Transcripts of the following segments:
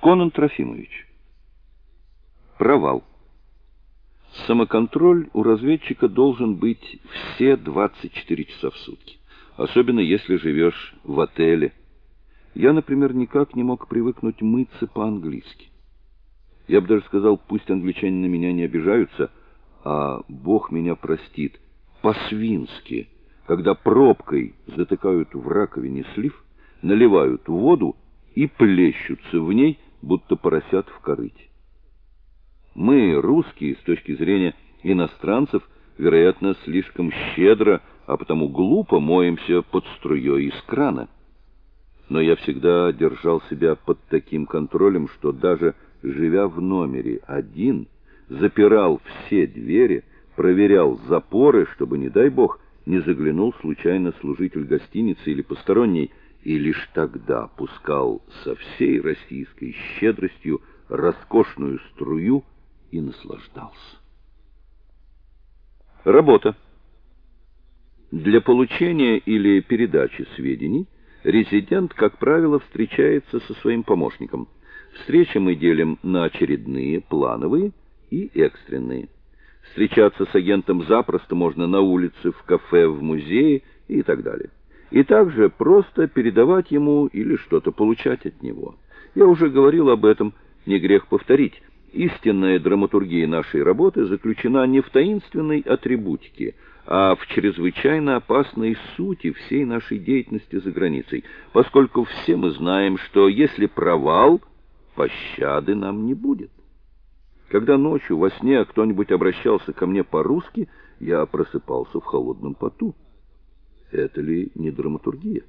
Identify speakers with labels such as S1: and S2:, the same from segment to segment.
S1: Конан Трофимович. Провал. Самоконтроль у разведчика должен быть все 24 часа в сутки, особенно если живешь в отеле. Я, например, никак не мог привыкнуть мыться по-английски. Я бы даже сказал, пусть англичане на меня не обижаются, а Бог меня простит, по-свински, когда пробкой затыкают в раковине слив, наливают воду и плещутся в ней, будто поросят в корыте. Мы, русские, с точки зрения иностранцев, вероятно, слишком щедро, а потому глупо моемся под струей из крана. Но я всегда держал себя под таким контролем, что даже живя в номере один, запирал все двери, проверял запоры, чтобы, не дай бог, не заглянул случайно служитель гостиницы или посторонний, и лишь тогда пускал со всей российской щедростью роскошную струю и наслаждался. Работа. Для получения или передачи сведений резидент, как правило, встречается со своим помощником. Встречи мы делим на очередные, плановые и экстренные. Встречаться с агентом запросто можно на улице, в кафе, в музее и так далее и также просто передавать ему или что-то получать от него. Я уже говорил об этом, не грех повторить. Истинная драматургия нашей работы заключена не в таинственной атрибутике, а в чрезвычайно опасной сути всей нашей деятельности за границей, поскольку все мы знаем, что если провал, пощады нам не будет. Когда ночью во сне кто-нибудь обращался ко мне по-русски, я просыпался в холодном поту. Это ли не драматургия?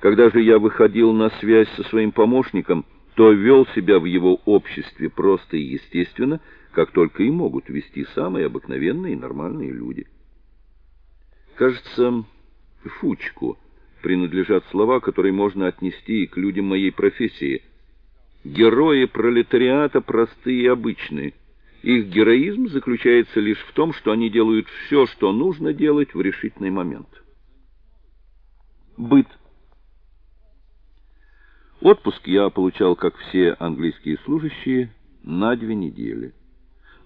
S1: Когда же я выходил на связь со своим помощником, то вел себя в его обществе просто и естественно, как только и могут вести самые обыкновенные и нормальные люди. Кажется, Фучку принадлежат слова, которые можно отнести и к людям моей профессии. Герои пролетариата простые и обычные. Их героизм заключается лишь в том, что они делают все, что нужно делать в решительный момент. Быт. Отпуск я получал, как все английские служащие, на две недели.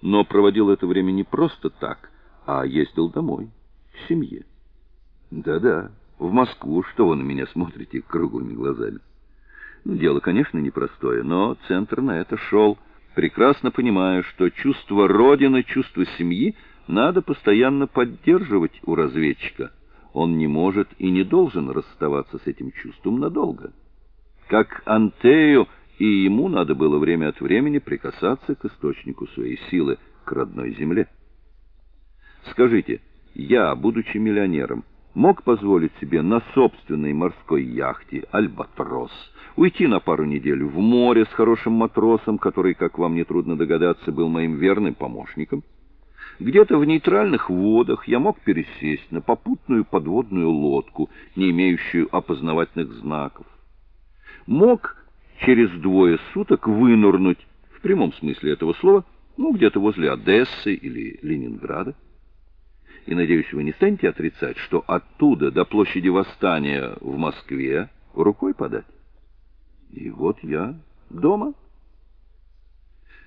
S1: Но проводил это время не просто так, а ездил домой, к семье. Да-да, в Москву, что вы на меня смотрите круглыми глазами. Ну, дело, конечно, непростое, но центр на это шел, прекрасно понимая, что чувство родины, чувство семьи надо постоянно поддерживать у разведчика – он не может и не должен расставаться с этим чувством надолго. Как Антею, и ему надо было время от времени прикасаться к источнику своей силы, к родной земле. Скажите, я, будучи миллионером, мог позволить себе на собственной морской яхте «Альбатрос» уйти на пару недель в море с хорошим матросом, который, как вам не трудно догадаться, был моим верным помощником? Где-то в нейтральных водах я мог пересесть на попутную подводную лодку, не имеющую опознавательных знаков. Мог через двое суток вынырнуть, в прямом смысле этого слова, ну, где-то возле Одессы или Ленинграда. И, надеюсь, вы не станете отрицать, что оттуда до площади Восстания в Москве рукой подать. И вот я дома.